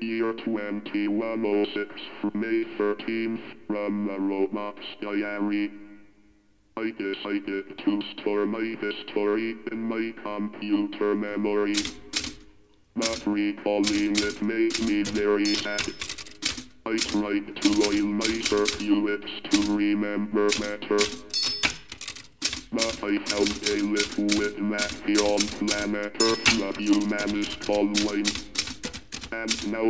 Year 2106 May 13th from the Roblox diary. I decided to store my history in my computer memory. But recalling it made me very sad. I tried to oil my circuits to remember better. But I found a liquid that beyond planet Earth the humans following. And now,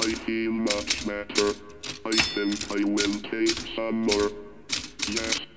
I feel much better. I think I will take some more. Yes.